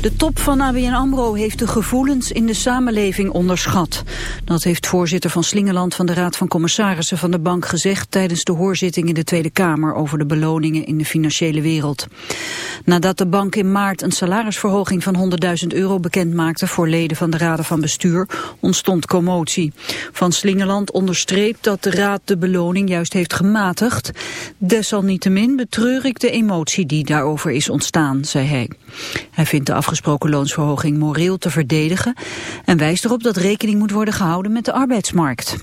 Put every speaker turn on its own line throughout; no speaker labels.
De top van ABN AMRO heeft de gevoelens in de samenleving onderschat. Dat heeft voorzitter van Slingeland van de Raad van Commissarissen van de bank gezegd... tijdens de hoorzitting in de Tweede Kamer over de beloningen in de financiële wereld. Nadat de bank in maart een salarisverhoging van 100.000 euro bekend maakte... voor leden van de Raden van Bestuur, ontstond commotie. Van Slingeland onderstreept dat de Raad de beloning juist heeft gematigd. Desalniettemin betreur ik de emotie die daarover is ontstaan, zei hij. Hij vindt de afgesproken loonsverhoging moreel te verdedigen en wijst erop dat rekening moet worden gehouden met de arbeidsmarkt.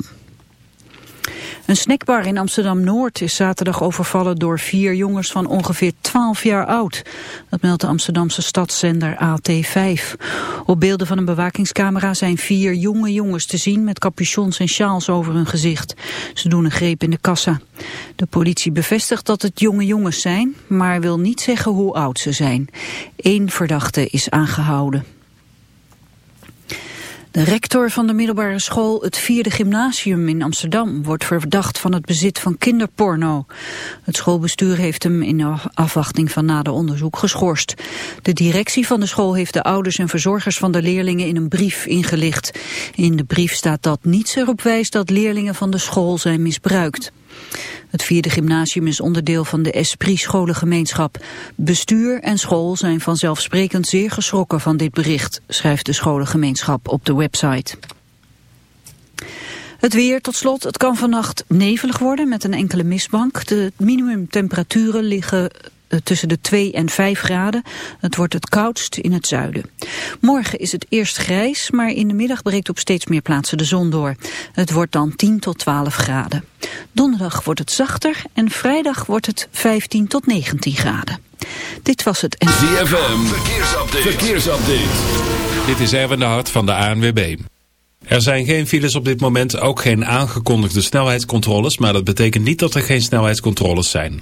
Een snackbar in Amsterdam-Noord is zaterdag overvallen door vier jongens van ongeveer 12 jaar oud. Dat meldt de Amsterdamse stadszender AT5. Op beelden van een bewakingscamera zijn vier jonge jongens te zien met capuchons en sjaals over hun gezicht. Ze doen een greep in de kassa. De politie bevestigt dat het jonge jongens zijn, maar wil niet zeggen hoe oud ze zijn. Eén verdachte is aangehouden. De rector van de middelbare school Het Vierde Gymnasium in Amsterdam wordt verdacht van het bezit van kinderporno. Het schoolbestuur heeft hem in afwachting van nader onderzoek geschorst. De directie van de school heeft de ouders en verzorgers van de leerlingen in een brief ingelicht. In de brief staat dat niets erop wijst dat leerlingen van de school zijn misbruikt. Het vierde gymnasium is onderdeel van de Esprit scholengemeenschap. Bestuur en school zijn vanzelfsprekend zeer geschrokken van dit bericht, schrijft de scholengemeenschap op de website. Het weer tot slot. Het kan vannacht nevelig worden met een enkele mistbank. De minimumtemperaturen liggen tussen de 2 en 5 graden. Het wordt het koudst in het zuiden. Morgen is het eerst grijs, maar in de middag breekt op steeds meer plaatsen de zon door. Het wordt dan 10 tot 12 graden. Donderdag wordt het zachter en vrijdag wordt het 15 tot 19 graden. Dit was het.
ZFM, verkeersupdate. verkeersupdate.
Dit is Erwin de Hart van de ANWB. Er zijn geen files op dit moment, ook geen aangekondigde snelheidscontroles, maar dat betekent niet dat er geen snelheidscontroles zijn.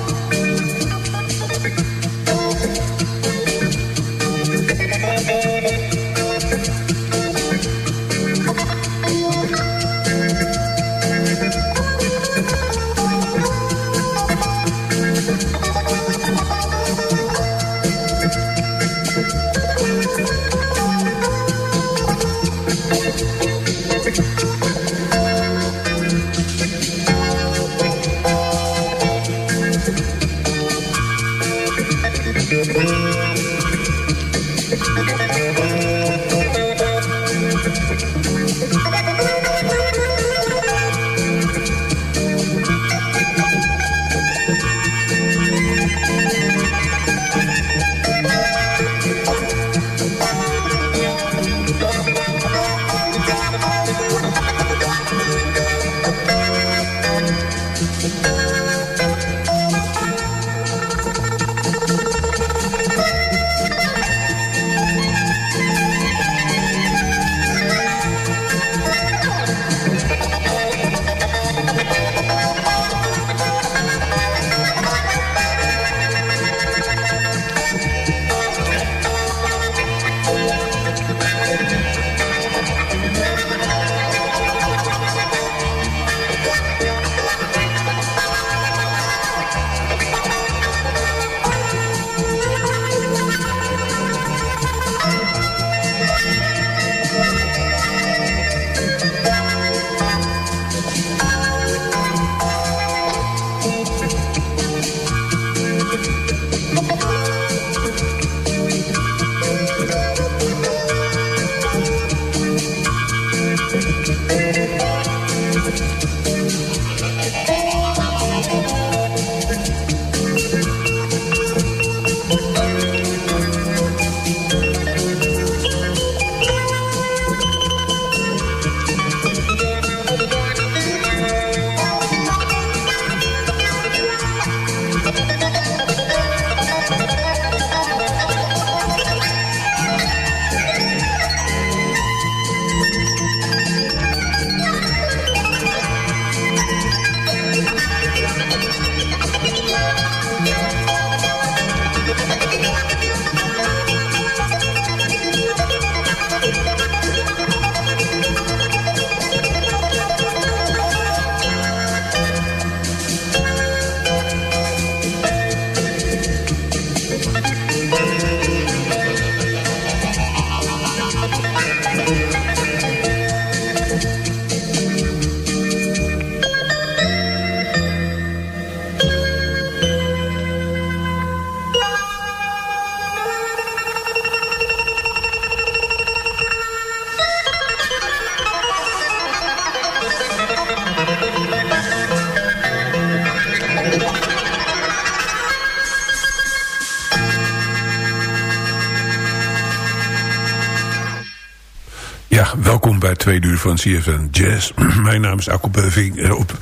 Tweede uur van CFN Jazz. Mijn naam is Akko Beuving. Op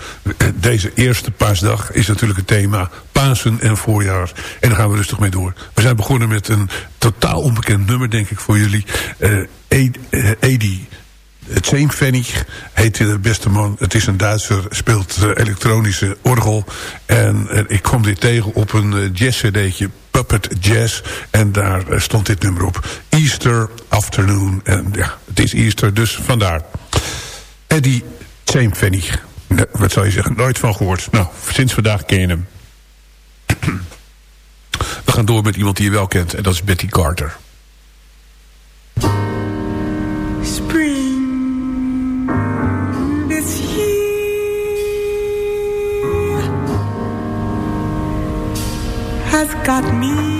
deze eerste paasdag is natuurlijk het thema Pasen en voorjaar. En daar gaan we rustig mee door. We zijn begonnen met een totaal onbekend nummer, denk ik, voor jullie. Uh, Edi Zeemfennig heet de beste man. Het is een Duitser, speelt elektronische orgel. En ik kwam dit tegen op een jazz-cd'tje Puppet Jazz. En daar eh, stond dit nummer op. Easter Afternoon. En ja, het is Easter, dus vandaar. Eddie Zeemfennig. Wat zou je zeggen? Nooit van gehoord. Nou, sinds vandaag ken je hem. We gaan door met iemand die je wel kent. En dat is Betty Carter.
Got me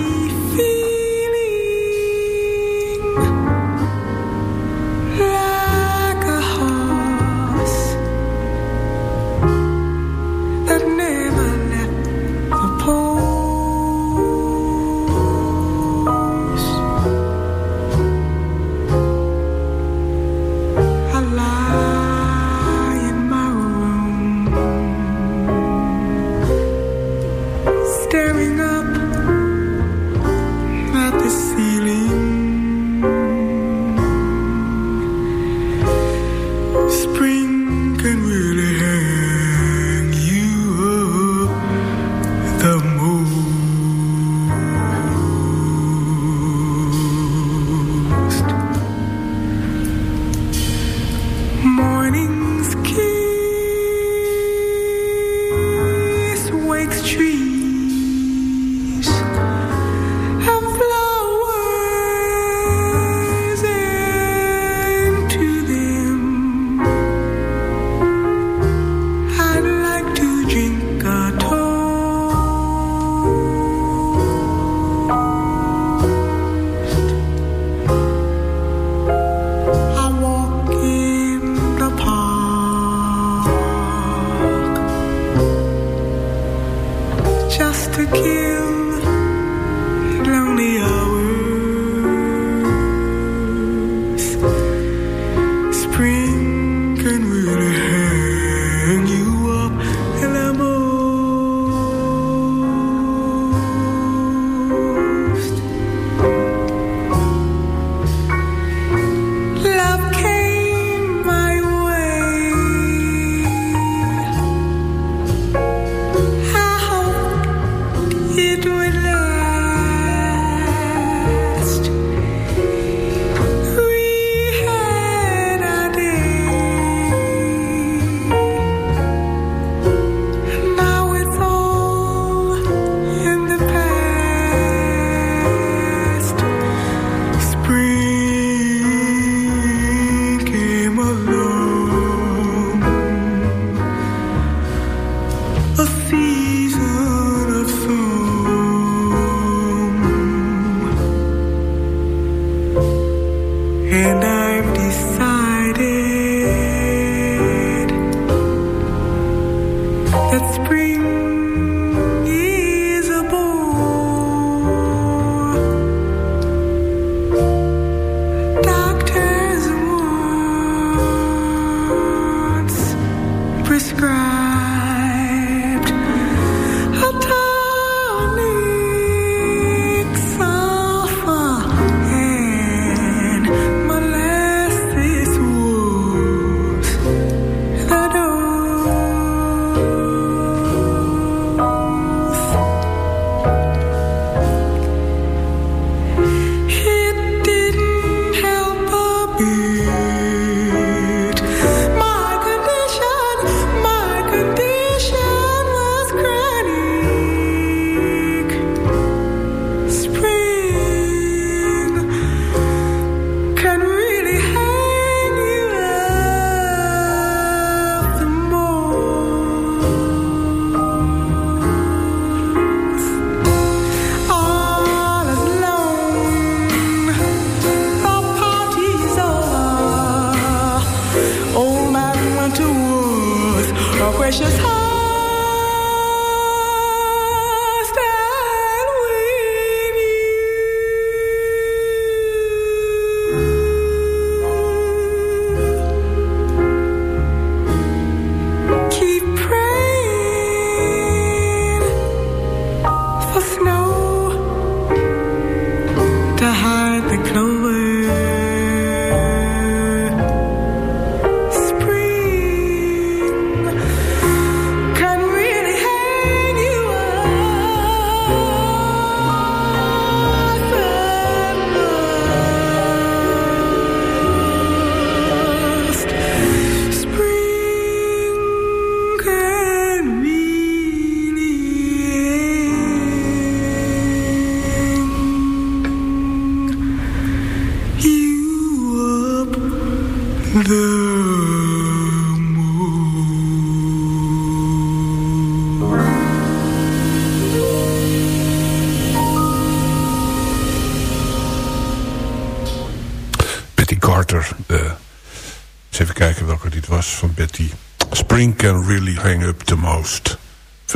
Can Really Hang Up The Most.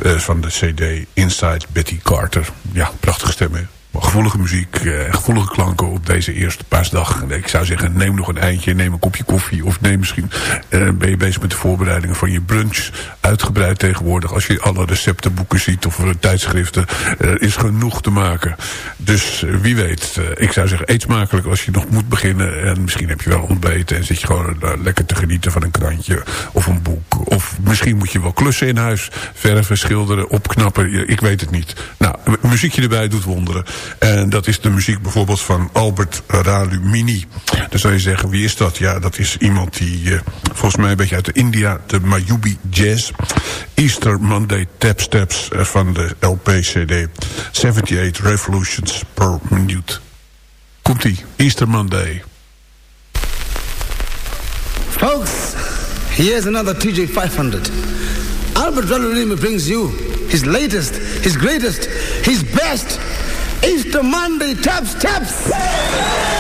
Eh, van de cd Inside Betty Carter. Ja, prachtige stemmen gevoelige muziek, eh, gevoelige klanken op deze eerste paasdag. Ik zou zeggen, neem nog een eindje, neem een kopje koffie... of neem misschien, eh, ben je bezig met de voorbereidingen van je brunch. Uitgebreid tegenwoordig, als je alle receptenboeken ziet... of tijdschriften, er is genoeg te maken. Dus eh, wie weet, eh, ik zou zeggen, eet smakelijk als je nog moet beginnen... en misschien heb je wel ontbeten en zit je gewoon eh, lekker te genieten van een krantje... of een boek, of misschien moet je wel klussen in huis... verven, schilderen, opknappen, ik weet het niet. Nou, muziekje erbij doet wonderen. En dat is de muziek bijvoorbeeld van Albert Ralumini. Dan zou je zeggen, wie is dat? Ja, dat is iemand die uh, volgens mij een beetje uit de India... de Mayubi Jazz. Easter Monday Tap Steps uh, van de LP-CD. 78 Revolutions per Minute. Komt-ie, Easter Monday.
Folks, here's another TJ 500. Albert Ralumini brings you his latest, his greatest, his best... Easter Monday taps taps.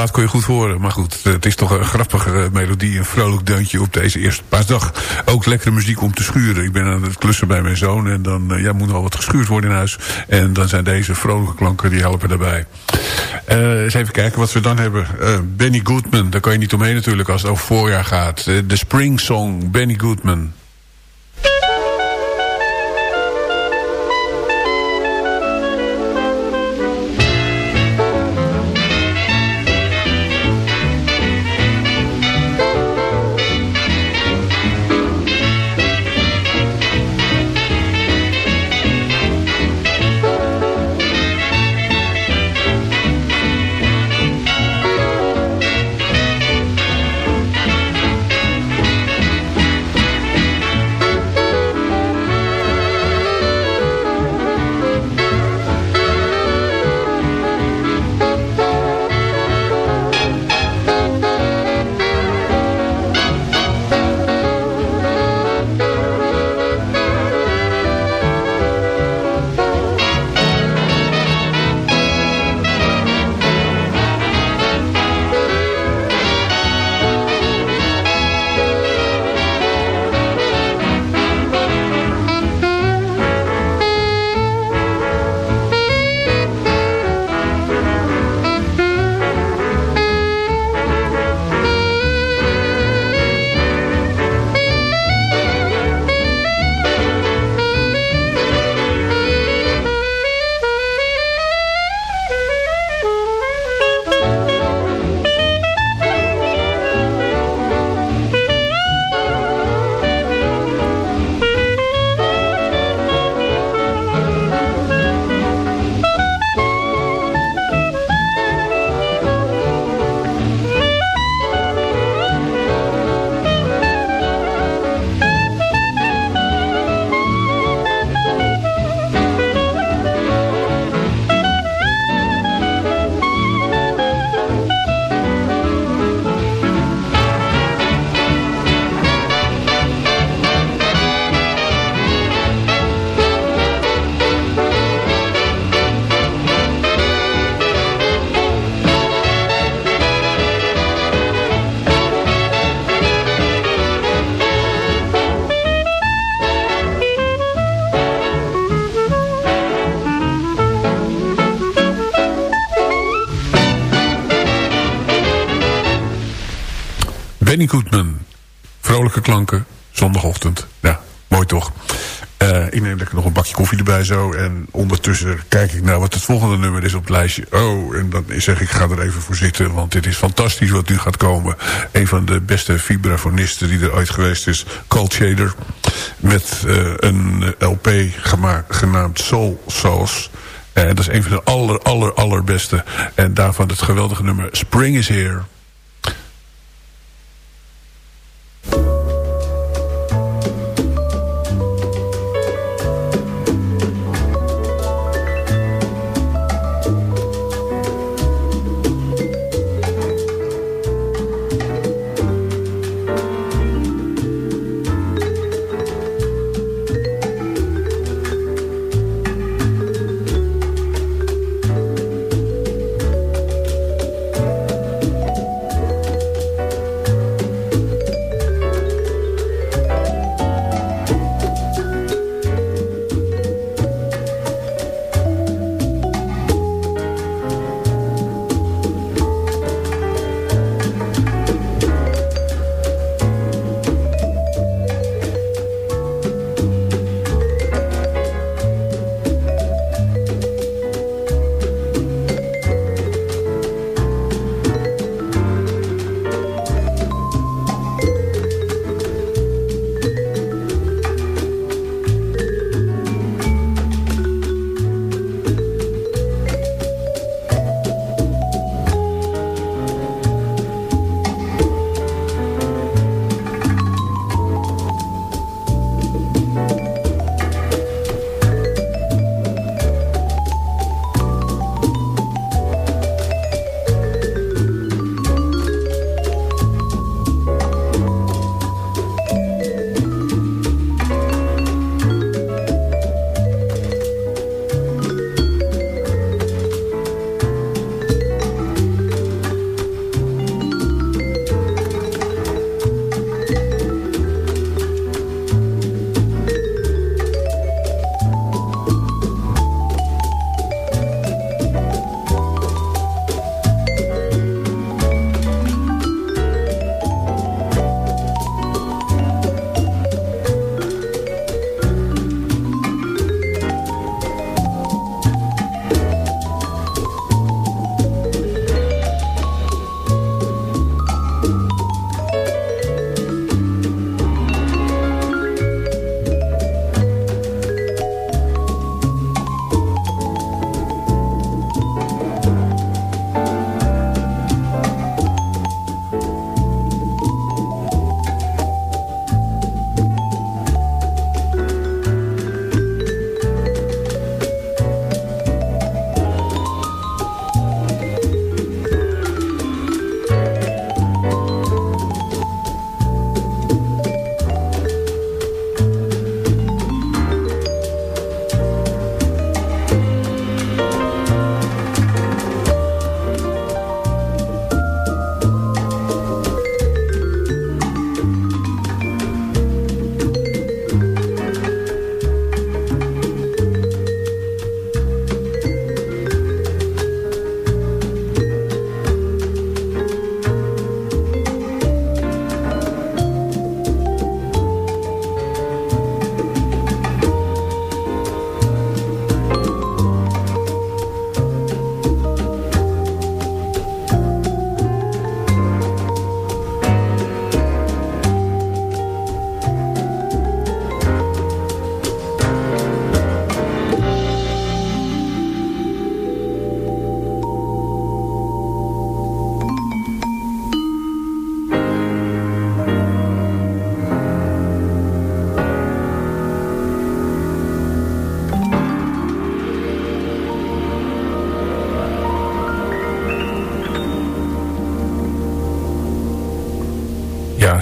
Plaat kon je goed horen. Maar goed, het is toch een grappige melodie. Een vrolijk deuntje op deze eerste paasdag. Ook lekkere muziek om te schuren. Ik ben aan het klussen bij mijn zoon. En dan ja, moet al wat geschuurd worden in huis. En dan zijn deze vrolijke klanken die helpen daarbij. Uh, eens even kijken wat we dan hebben. Uh, Benny Goodman, daar kan je niet omheen natuurlijk als het over voorjaar gaat. De Spring Song, Benny Goodman. Vrolijke klanken, zondagochtend. Ja, mooi toch. Uh, ik neem lekker nog een bakje koffie erbij zo. En ondertussen kijk ik naar wat het volgende nummer is op het lijstje. Oh, en dan zeg ik, ga er even voor zitten. Want dit is fantastisch wat nu gaat komen. Een van de beste vibrafonisten die er ooit geweest is. Cold Shader. Met uh, een LP gemaakt, genaamd Soul Sauce. En dat is een van de aller, aller, allerbeste. En daarvan het geweldige nummer Spring is Here.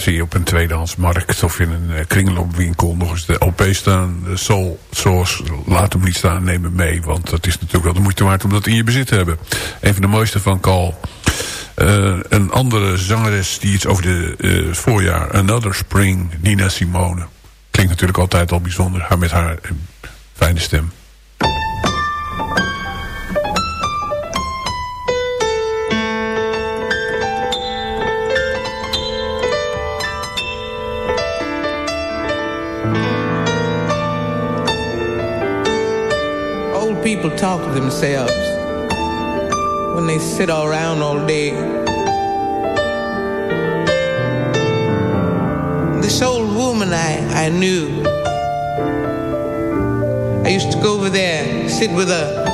Zie je op een tweedehandsmarkt of in een uh, kringloopwinkel nog eens de LP staan. De Soul Source, laat hem niet staan, neem hem mee. Want dat is natuurlijk wel de moeite waard om dat in je bezit te hebben. Een van de mooiste van Cal. Uh, een andere zangeres die iets over de uh, voorjaar. Another Spring, Nina Simone. Klinkt natuurlijk altijd al bijzonder. Haar met haar fijne stem.
People talk to themselves when they sit around all day. This old woman I, I knew, I used to go over there, sit with her.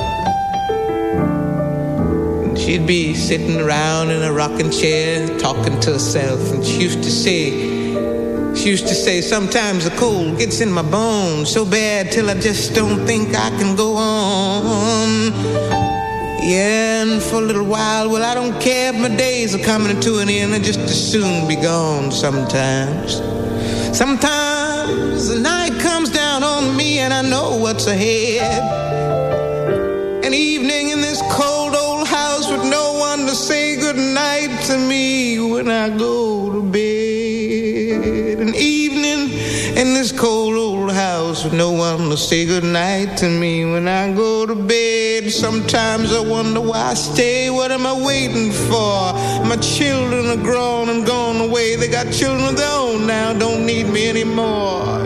She'd be sitting around in a rocking chair, talking to herself, and she used to say, she used to say, sometimes the cold gets in my bones so bad till I just don't think I can go on. Yeah, and for a little while, well, I don't care if my days are coming to an end, I just as soon be gone sometimes. Sometimes the night comes down on me and I know what's ahead. An evening in this cold old house with no one to say goodnight to me when I go to bed. No one to say goodnight to me when I go to bed. Sometimes I wonder why I stay. What am I waiting for? My children are grown and gone away. They got children of their own now, don't need me anymore.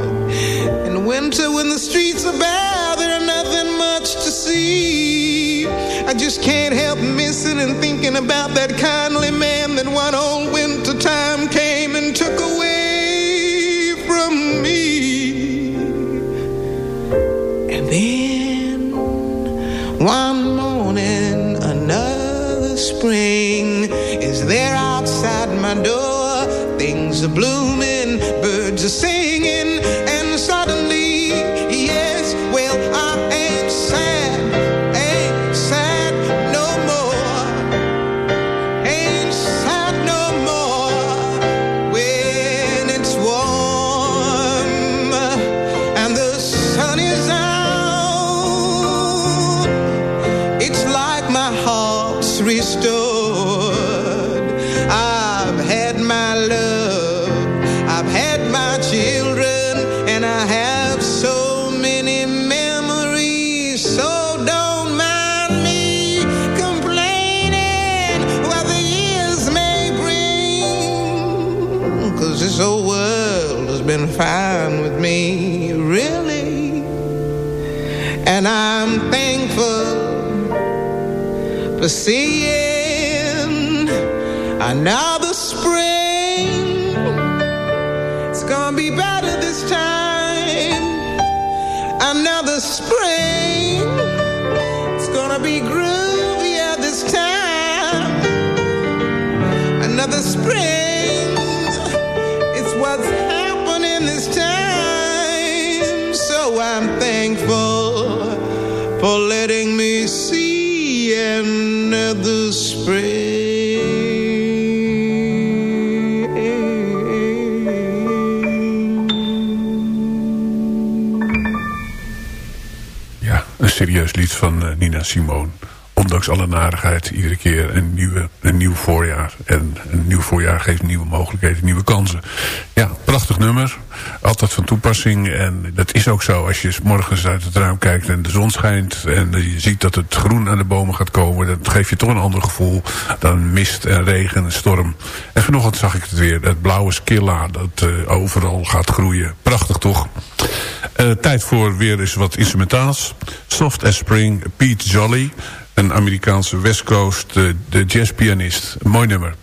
In the winter when the streets are bare, there are nothing much to see. I just can't help missing and thinking about that kindly man that one old winter time came and took away For seeing another spring. It's gonna be better this time. Another spring. It's gonna be groovier this time. Another spring. For letting me see another spring.
Ja, een serieus lied van eh, Nina Simone. Ondanks alle narigheid, iedere keer een, nieuwe, een nieuw voorjaar. En een nieuw voorjaar geeft nieuwe mogelijkheden, nieuwe kansen. Ja, prachtig nummer. Altijd van toepassing. En dat is ook zo als je morgens uit het raam kijkt en de zon schijnt. En je ziet dat het groen aan de bomen gaat komen. Dat geeft je toch een ander gevoel dan mist en regen en storm. En vanochtend zag ik het weer. Het blauwe skilla dat eh, overal gaat groeien. Prachtig toch? Eh, tijd voor weer eens wat instrumentaals. Soft as Spring, Pete Jolly. Een Amerikaanse West Coast, de jazzpianist. Mooi nummer.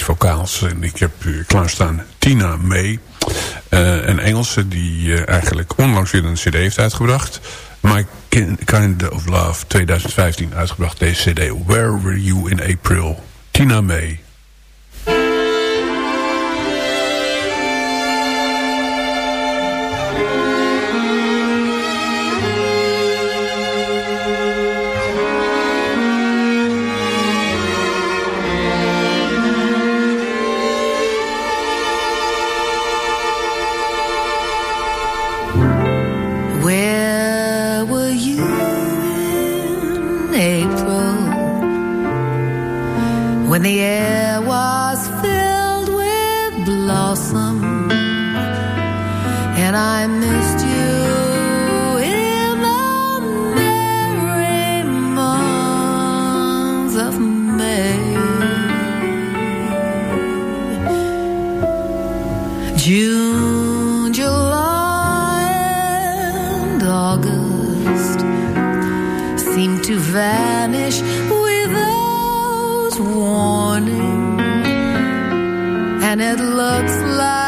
Vocaals. En ik heb uh, klaarstaan Tina May. Uh, een Engelse die eigenlijk onlangs weer een cd heeft uitgebracht. My Kind of Love 2015 uitgebracht. Deze cd. Where Were You in April? Tina May. and it looks like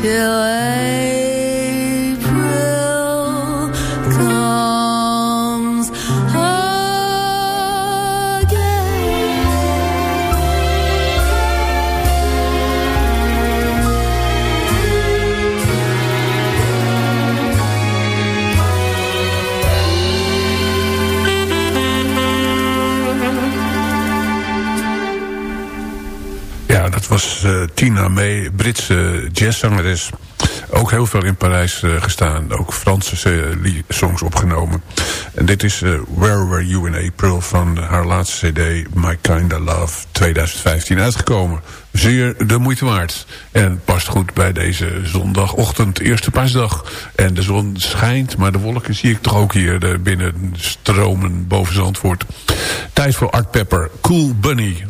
till
Tina May, Britse jazzzangeres. Ook heel veel in Parijs eh, gestaan. Ook Franse eh, songs opgenomen. En dit is eh, Where Were You in April van haar laatste cd My Kinda Love 2015 uitgekomen. Zeer de moeite waard. En past goed bij deze zondagochtend, eerste paasdag. En de zon schijnt, maar de wolken zie ik toch ook hier binnen stromen boven Zandvoort. Tijd voor Art Pepper, Cool Bunny.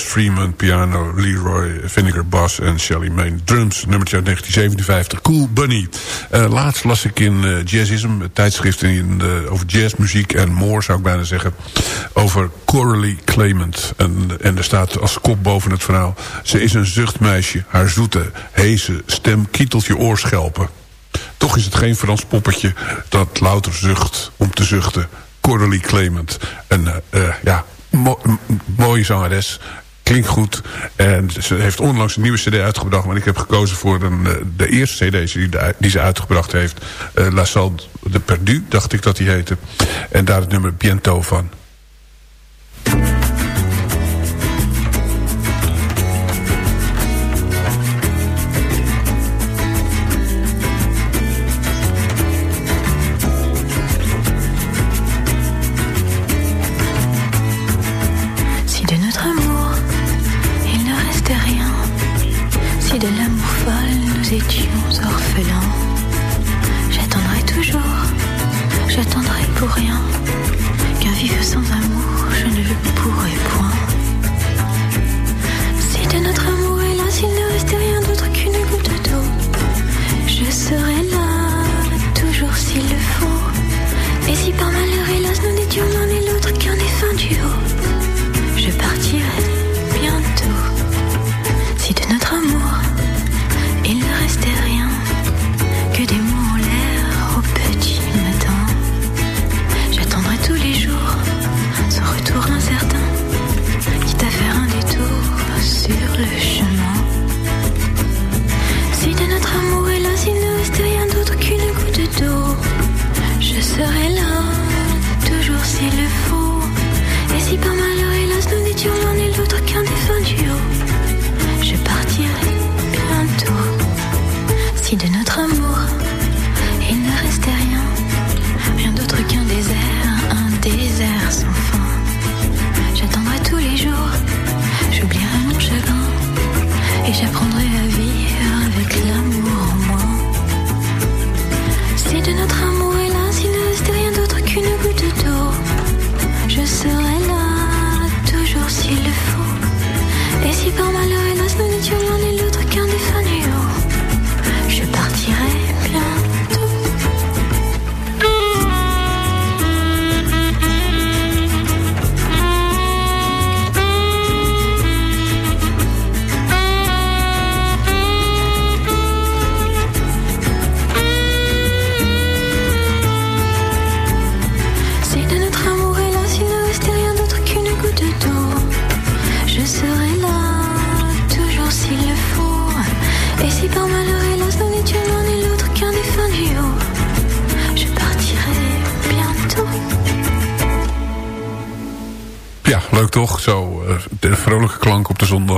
Freeman, piano, Leroy Vinegar, bass en Shelly Main drums. Nummertje uit 1957, Cool Bunny. Uh, laatst las ik in uh, Jazzism, tijdschrift in, over jazzmuziek en more zou ik bijna zeggen, over Coralie Clement. En, en er staat als kop boven het verhaal, ze is een zuchtmeisje, haar zoete, heese stem kietelt je oorschelpen. Toch is het geen Frans poppetje dat louter zucht om te zuchten. Coralie Clement. Een uh, ja, mo mooie zangeres. Klinkt goed. En ze heeft onlangs een nieuwe cd uitgebracht. Maar ik heb gekozen voor uh, de eerste cd die, ze uitgebracht heeft. Uh, La Salle de Perdu, dacht ik dat die heette. En daar het nummer Biento van.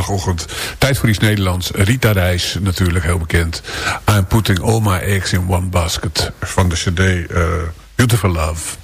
Zondagochtend. Tijd voor iets Nederlands. Rita Reis, natuurlijk heel bekend. I'm putting all my eggs in one basket. Van de cd uh, Beautiful Love.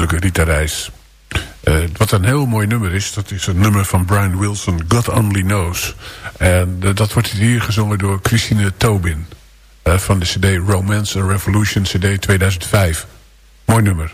natuurlijk Rita Reis. Eh, wat een heel mooi nummer is, dat is een nummer van Brian Wilson, God Only Knows. En eh, dat wordt hier gezongen door Christine Tobin. Eh, van de cd Romance and Revolution, cd 2005. Mooi nummer.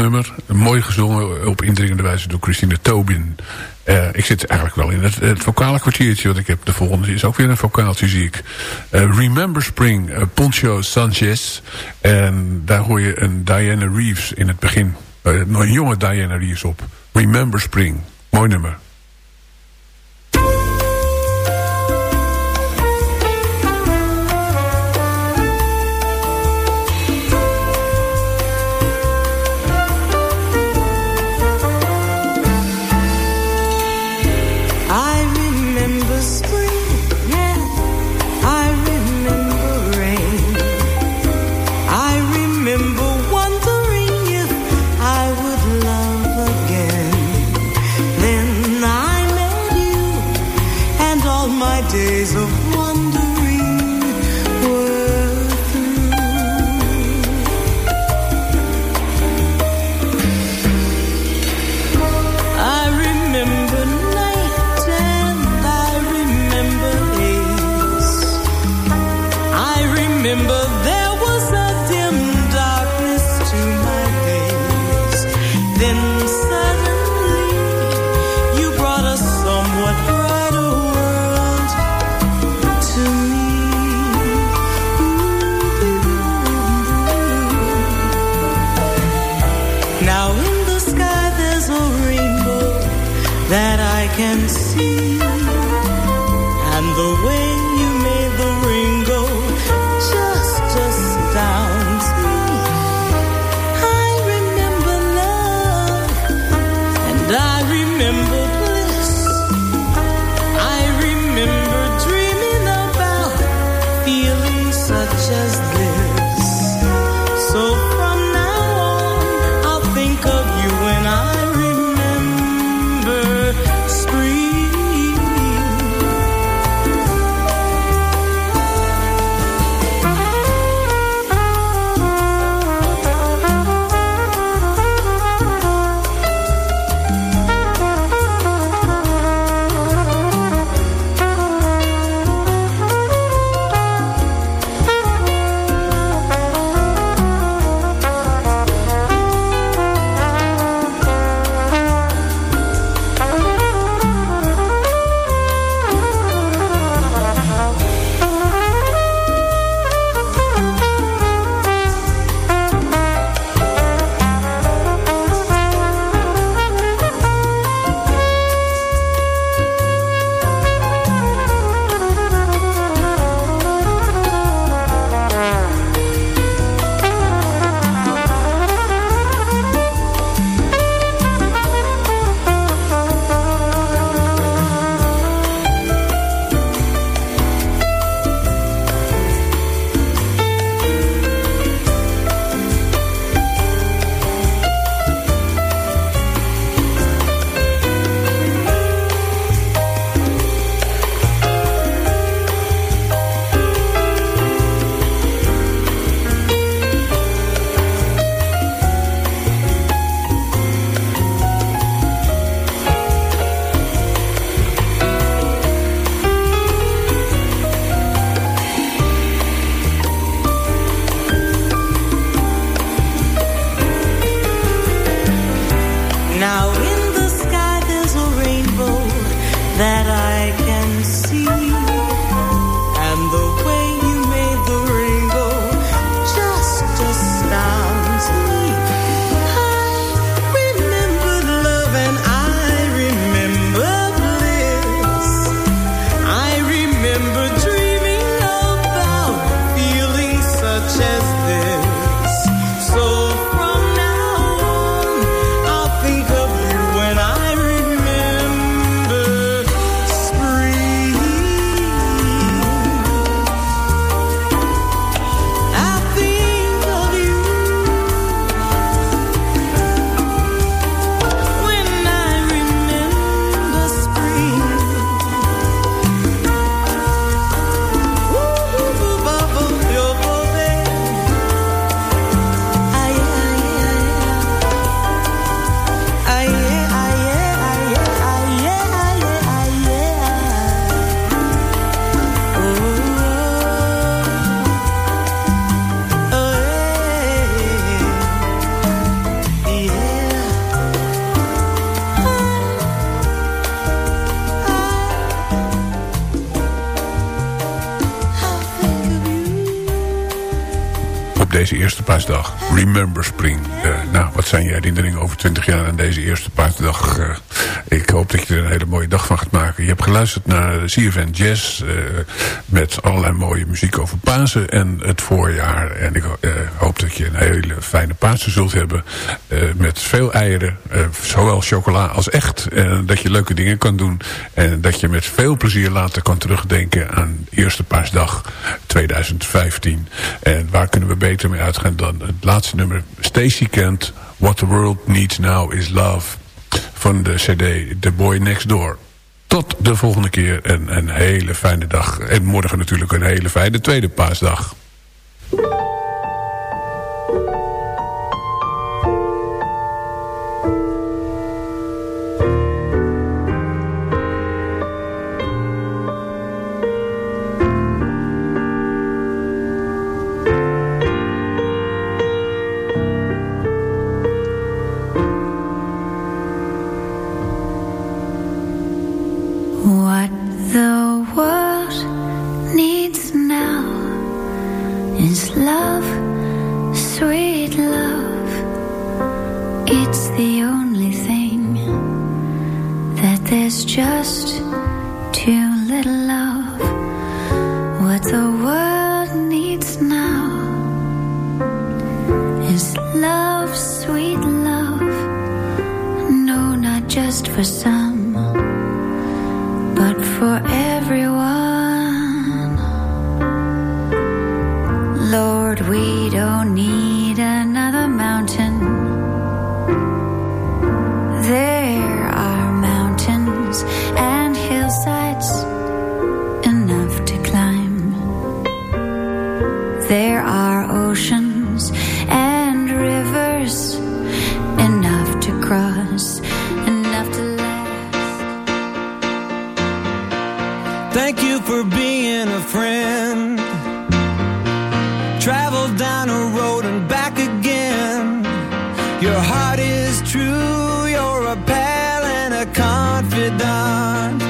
nummer. Mooi gezongen op indringende wijze door Christine Tobin. Eh, ik zit eigenlijk wel in het, het vocale kwartiertje. wat ik heb de volgende is ook weer een vocaaltje zie ik. Eh, Remember Spring, eh, Poncho Sanchez. En daar hoor je een Diana Reeves in het begin. een jonge Diana Reeves op. Remember Spring, mooi nummer.
Remember Spring.
Eh, nou, wat zijn je herinneringen over 20 jaar aan deze eerste paasdag? Eh, ik hoop dat je er een hele mooie dag van gaat maken. Je hebt geluisterd naar CFN Jazz. eh, met allerlei mooie muziek over Pasen en het voorjaar. En ik hoop dat je een hele fijne Pasen zult hebben. Eh, met veel eieren. eh, zowel chocola als echt. En dat je leuke dingen kan doen. En dat je met veel plezier later kan terugdenken aan eerste paasdag 2015. En waar kunnen we beter mee uitgaan dan het laatste nummer. Stacy Kent, What the World Needs Now is Love. Van de cd The Boy Next Door. Tot de volgende keer en een hele fijne dag. En morgen natuurlijk een hele fijne tweede paasdag.
Travel down a road and back again. Your heart is true, you're a pal and a confidant.